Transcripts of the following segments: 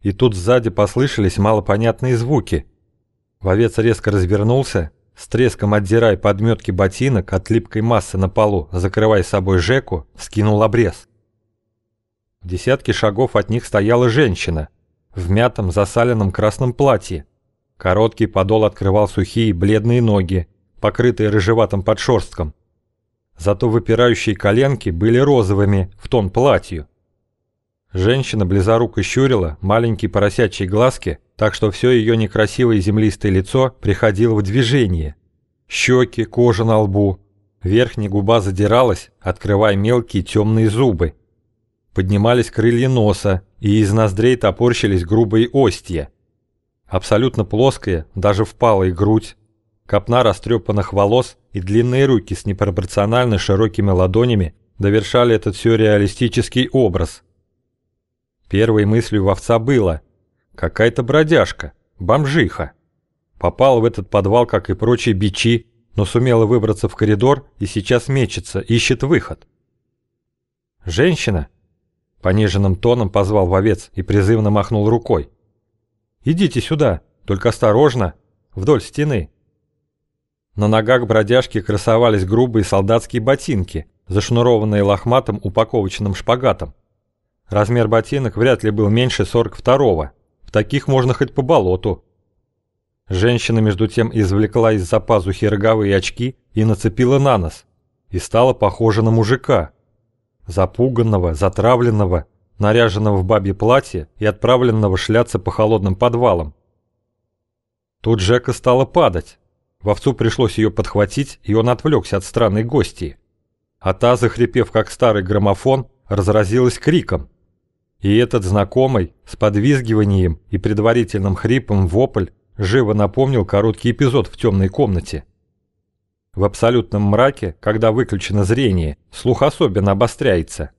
И тут сзади послышались малопонятные звуки. Вовец резко развернулся, с треском отдирая подметки ботинок от липкой массы на полу, закрывая собой Жеку, скинул обрез. В десятке шагов от них стояла женщина в мятом засаленном красном платье. Короткий подол открывал сухие бледные ноги, покрытые рыжеватым подшерстком. Зато выпирающие коленки были розовыми в тон платью. Женщина близоруко щурила маленькие поросячьи глазки, так что все ее некрасивое землистое лицо приходило в движение. Щеки, кожа на лбу. Верхняя губа задиралась, открывая мелкие темные зубы. Поднимались крылья носа, и из ноздрей топорщились грубые остья. Абсолютно плоская, даже впалая грудь, копна растрепанных волос и длинные руки с непропорционально широкими ладонями довершали этот сюрреалистический образ – Первой мыслью вовца было «какая-то бродяжка, бомжиха». Попал в этот подвал, как и прочие бичи, но сумела выбраться в коридор и сейчас мечется, ищет выход. «Женщина?» — пониженным тоном позвал вовец и призывно махнул рукой. «Идите сюда, только осторожно, вдоль стены». На ногах бродяжки красовались грубые солдатские ботинки, зашнурованные лохматым упаковочным шпагатом. Размер ботинок вряд ли был меньше 42-го. В таких можно хоть по болоту. Женщина между тем извлекла из-за пазухи роговые очки и нацепила на нос. И стала похожа на мужика. Запуганного, затравленного, наряженного в бабье платье и отправленного шляться по холодным подвалам. Тут Джека стала падать. Вовцу пришлось ее подхватить, и он отвлекся от странной гости. А та, захрипев как старый граммофон, разразилась криком. И этот знакомый, с подвизгиванием и предварительным хрипом вопль, живо напомнил короткий эпизод в темной комнате. В абсолютном мраке, когда выключено зрение, слух особенно обостряется.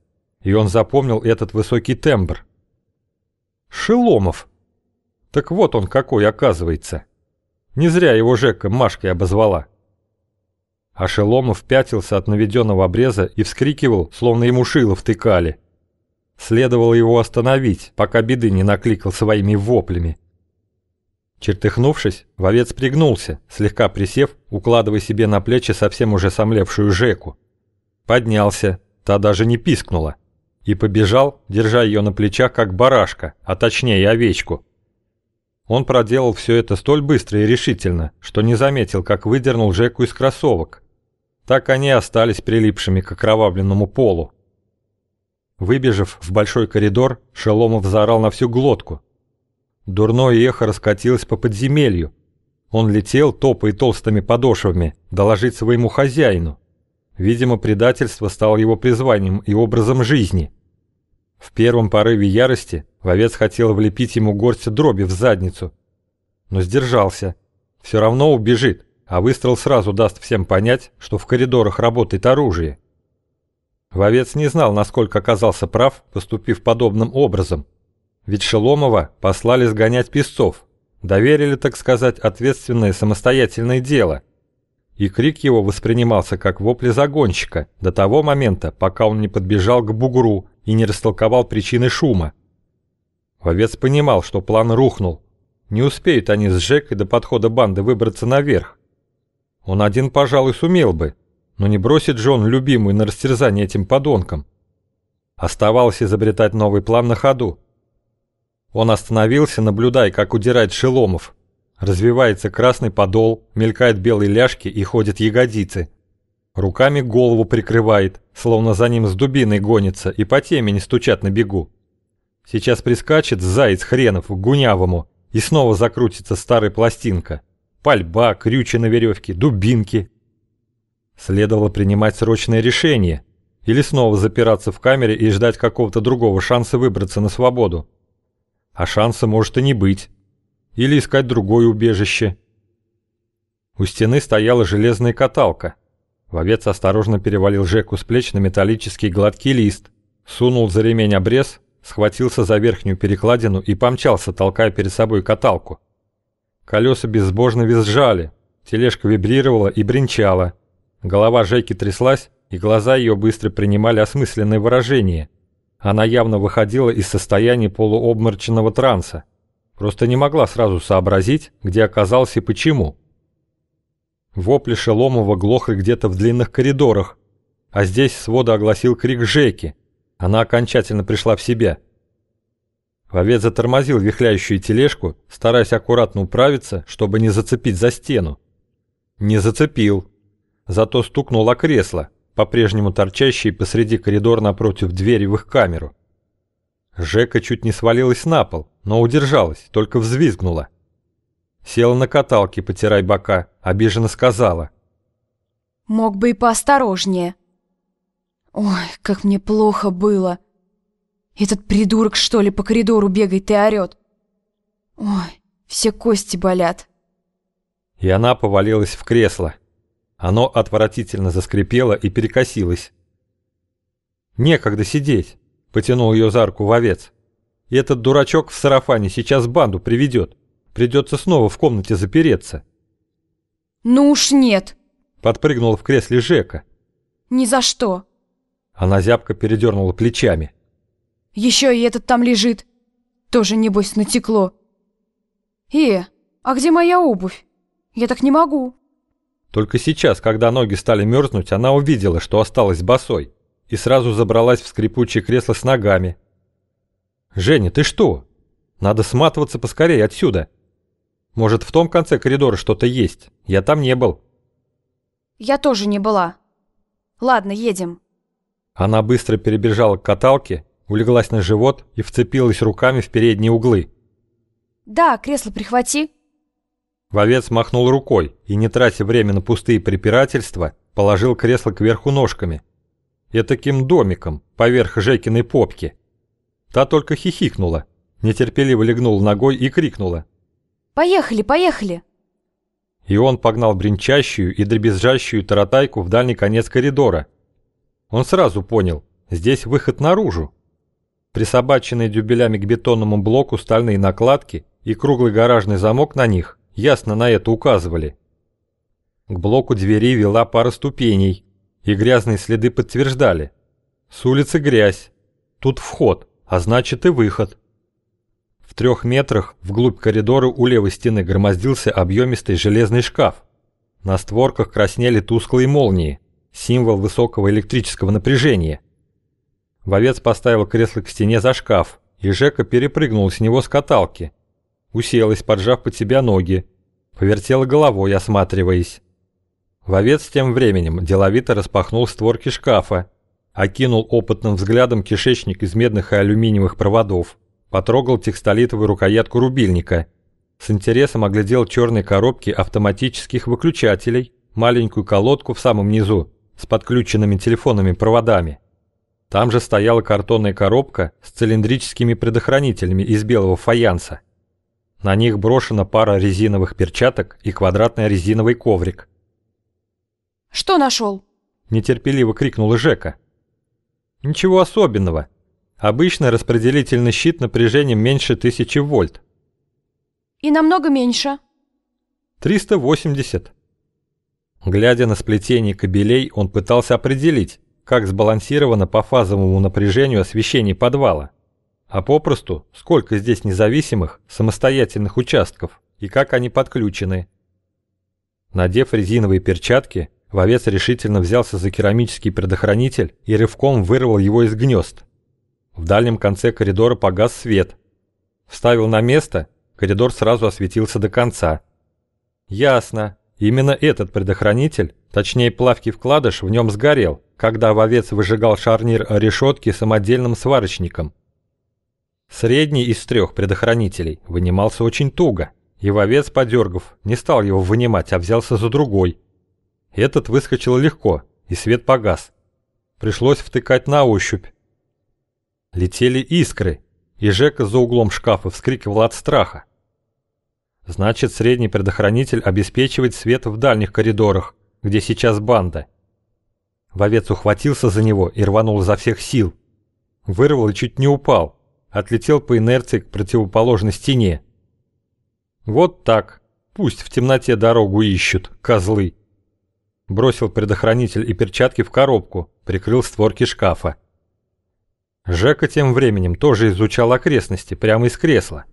И он запомнил этот высокий тембр. Шеломов. Так вот он какой оказывается. Не зря его Жека Машкой обозвала. А Шеломов пятился от наведенного обреза и вскрикивал, словно ему шило втыкали. Следовало его остановить, пока беды не накликал своими воплями. Чертыхнувшись, вовец пригнулся, слегка присев, укладывая себе на плечи совсем уже сомлевшую Жеку. Поднялся, та даже не пискнула, и побежал, держа ее на плечах, как барашка, а точнее овечку. Он проделал все это столь быстро и решительно, что не заметил, как выдернул Жеку из кроссовок. Так они остались прилипшими к окровавленному полу. Выбежав в большой коридор, Шеломов заорал на всю глотку. Дурное эхо раскатилось по подземелью. Он летел, топая толстыми подошвами, доложить своему хозяину. Видимо, предательство стало его призванием и образом жизни. В первом порыве ярости вовец хотел влепить ему горсть дроби в задницу. Но сдержался. Все равно убежит, а выстрел сразу даст всем понять, что в коридорах работает оружие. Вовец не знал, насколько оказался прав, поступив подобным образом. Ведь Шеломова послали сгонять песцов, доверили, так сказать, ответственное самостоятельное дело. И крик его воспринимался как вопли загонщика до того момента, пока он не подбежал к бугру и не растолковал причины шума. Вовец понимал, что план рухнул. Не успеют они с Жекой до подхода банды выбраться наверх. Он один, пожалуй, сумел бы, но не бросит же он любимую на растерзание этим подонкам. Оставалось изобретать новый план на ходу. Он остановился, наблюдая, как удирает Шеломов. Развивается красный подол, мелькают белые ляжки и ходят ягодицы. Руками голову прикрывает, словно за ним с дубиной гонится и по теме не стучат на бегу. Сейчас прискачет заяц хренов к гунявому и снова закрутится старая пластинка. Пальба, крючи на веревке, дубинки, Следовало принимать срочное решение или снова запираться в камере и ждать какого-то другого шанса выбраться на свободу. А шанса может и не быть. Или искать другое убежище. У стены стояла железная каталка. Вовец осторожно перевалил Жеку с плеч на металлический гладкий лист, сунул за ремень обрез, схватился за верхнюю перекладину и помчался, толкая перед собой каталку. Колеса безбожно визжали, тележка вибрировала и бренчала – Голова Жеки тряслась, и глаза ее быстро принимали осмысленное выражение. Она явно выходила из состояния полуобморочного транса. Просто не могла сразу сообразить, где оказался и почему. Вопли Шеломова глохли где-то в длинных коридорах, а здесь свода огласил крик Жеки. Она окончательно пришла в себя. Вовец затормозил вихляющую тележку, стараясь аккуратно управиться, чтобы не зацепить за стену. Не зацепил. Зато стукнул о кресло, по-прежнему торчащие посреди коридора напротив двери в их камеру. Жека чуть не свалилась на пол, но удержалась, только взвизгнула. Села на каталке, потирай бока, обиженно сказала. «Мог бы и поосторожнее. Ой, как мне плохо было. Этот придурок, что ли, по коридору бегает и орёт. Ой, все кости болят». И она повалилась в кресло. Оно отвратительно заскрипело и перекосилось. «Некогда сидеть», — потянул ее за руку вовец. «И этот дурачок в сарафане сейчас банду приведет. Придется снова в комнате запереться». «Ну уж нет», — подпрыгнула в кресле Жека. «Ни за что». Она зябко передернула плечами. «Еще и этот там лежит. Тоже, небось, натекло. Э, а где моя обувь? Я так не могу». Только сейчас, когда ноги стали мерзнуть, она увидела, что осталась босой, и сразу забралась в скрипучее кресло с ногами. «Женя, ты что? Надо сматываться поскорее отсюда. Может, в том конце коридора что-то есть? Я там не был». «Я тоже не была. Ладно, едем». Она быстро перебежала к каталке, улеглась на живот и вцепилась руками в передние углы. «Да, кресло прихвати». Вовец махнул рукой и, не тратя время на пустые препирательства, положил кресло кверху ножками. И таким домиком, поверх Жекиной попки. Та только хихикнула, нетерпеливо легнула ногой и крикнула. «Поехали, поехали!» И он погнал бренчащую и дребезжащую таратайку в дальний конец коридора. Он сразу понял, здесь выход наружу. Присобаченные дюбелями к бетонному блоку стальные накладки и круглый гаражный замок на них ясно на это указывали. К блоку двери вела пара ступеней, и грязные следы подтверждали. С улицы грязь, тут вход, а значит и выход. В трех метрах вглубь коридора у левой стены громоздился объемистый железный шкаф. На створках краснели тусклые молнии, символ высокого электрического напряжения. Вовец поставил кресло к стене за шкаф, и Жека перепрыгнул с него с каталки, уселась, поджав под себя ноги, повертела головой, осматриваясь. Вовец тем временем деловито распахнул створки шкафа, окинул опытным взглядом кишечник из медных и алюминиевых проводов, потрогал текстолитовую рукоятку рубильника, с интересом оглядел черные коробки автоматических выключателей, маленькую колодку в самом низу с подключенными телефонными проводами. Там же стояла картонная коробка с цилиндрическими предохранителями из белого фаянса. На них брошена пара резиновых перчаток и квадратный резиновый коврик. «Что нашел?» – нетерпеливо крикнула Жека. «Ничего особенного. Обычный распределительный щит напряжением меньше тысячи вольт». «И намного меньше?» «380». Глядя на сплетение кабелей, он пытался определить, как сбалансировано по фазовому напряжению освещение подвала а попросту, сколько здесь независимых, самостоятельных участков и как они подключены. Надев резиновые перчатки, вовец решительно взялся за керамический предохранитель и рывком вырвал его из гнезд. В дальнем конце коридора погас свет. Вставил на место, коридор сразу осветился до конца. Ясно, именно этот предохранитель, точнее плавкий вкладыш, в нем сгорел, когда вовец выжигал шарнир решетки самодельным сварочником – Средний из трех предохранителей вынимался очень туго, и вовец, подергав, не стал его вынимать, а взялся за другой. Этот выскочил легко, и свет погас. Пришлось втыкать на ощупь. Летели искры, и Жека за углом шкафа вскрикивал от страха. Значит, средний предохранитель обеспечивает свет в дальних коридорах, где сейчас банда. Вовец ухватился за него и рванул изо всех сил. Вырвал и чуть не упал отлетел по инерции к противоположной стене. Вот так. Пусть в темноте дорогу ищут, козлы. Бросил предохранитель и перчатки в коробку, прикрыл створки шкафа. Жека тем временем тоже изучал окрестности прямо из кресла.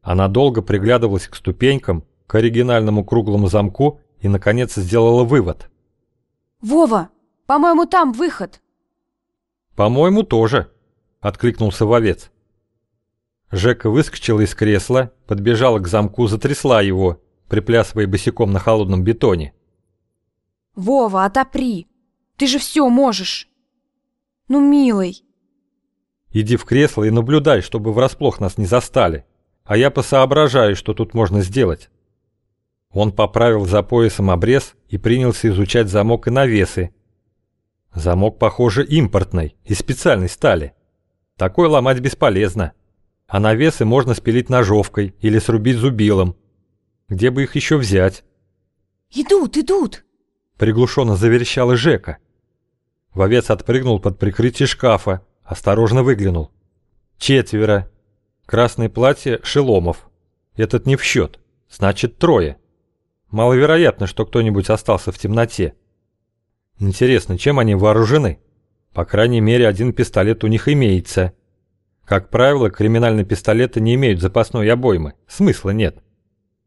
Она долго приглядывалась к ступенькам, к оригинальному круглому замку и, наконец, сделала вывод. «Вова, по-моему, там выход!» «По-моему, тоже», — откликнулся вовец. Жека выскочила из кресла, подбежала к замку, затрясла его, приплясывая босиком на холодном бетоне. «Вова, отопри! Ты же все можешь!» «Ну, милый!» «Иди в кресло и наблюдай, чтобы врасплох нас не застали, а я посоображаю, что тут можно сделать». Он поправил за поясом обрез и принялся изучать замок и навесы. Замок, похоже, импортный, из специальной стали. Такой ломать бесполезно. А навесы можно спилить ножовкой или срубить зубилом. Где бы их еще взять? «Идут, идут!» Приглушенно заверещала Жека. Вовец отпрыгнул под прикрытие шкафа, осторожно выглянул. Четверо. Красное платье Шеломов. Этот не в счет. Значит, трое. Маловероятно, что кто-нибудь остался в темноте. Интересно, чем они вооружены? По крайней мере, один пистолет у них имеется. Как правило, криминальные пистолеты не имеют запасной обоймы. Смысла нет.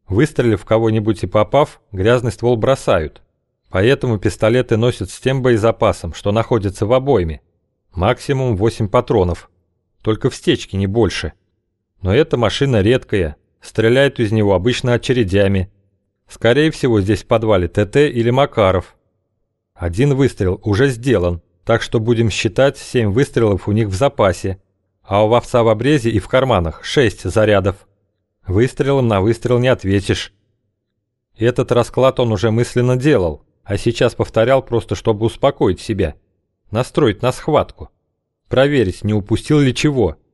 Выстрелив в кого-нибудь и попав, грязный ствол бросают. Поэтому пистолеты носят с тем боезапасом, что находится в обойме. Максимум 8 патронов. Только в стечке не больше. Но эта машина редкая. Стреляют из него обычно очередями. Скорее всего, здесь в подвале ТТ или Макаров. Один выстрел уже сделан, так что будем считать 7 выстрелов у них в запасе, а у овца в обрезе и в карманах 6 зарядов. Выстрелом на выстрел не ответишь. Этот расклад он уже мысленно делал, а сейчас повторял просто, чтобы успокоить себя, настроить на схватку, проверить, не упустил ли чего –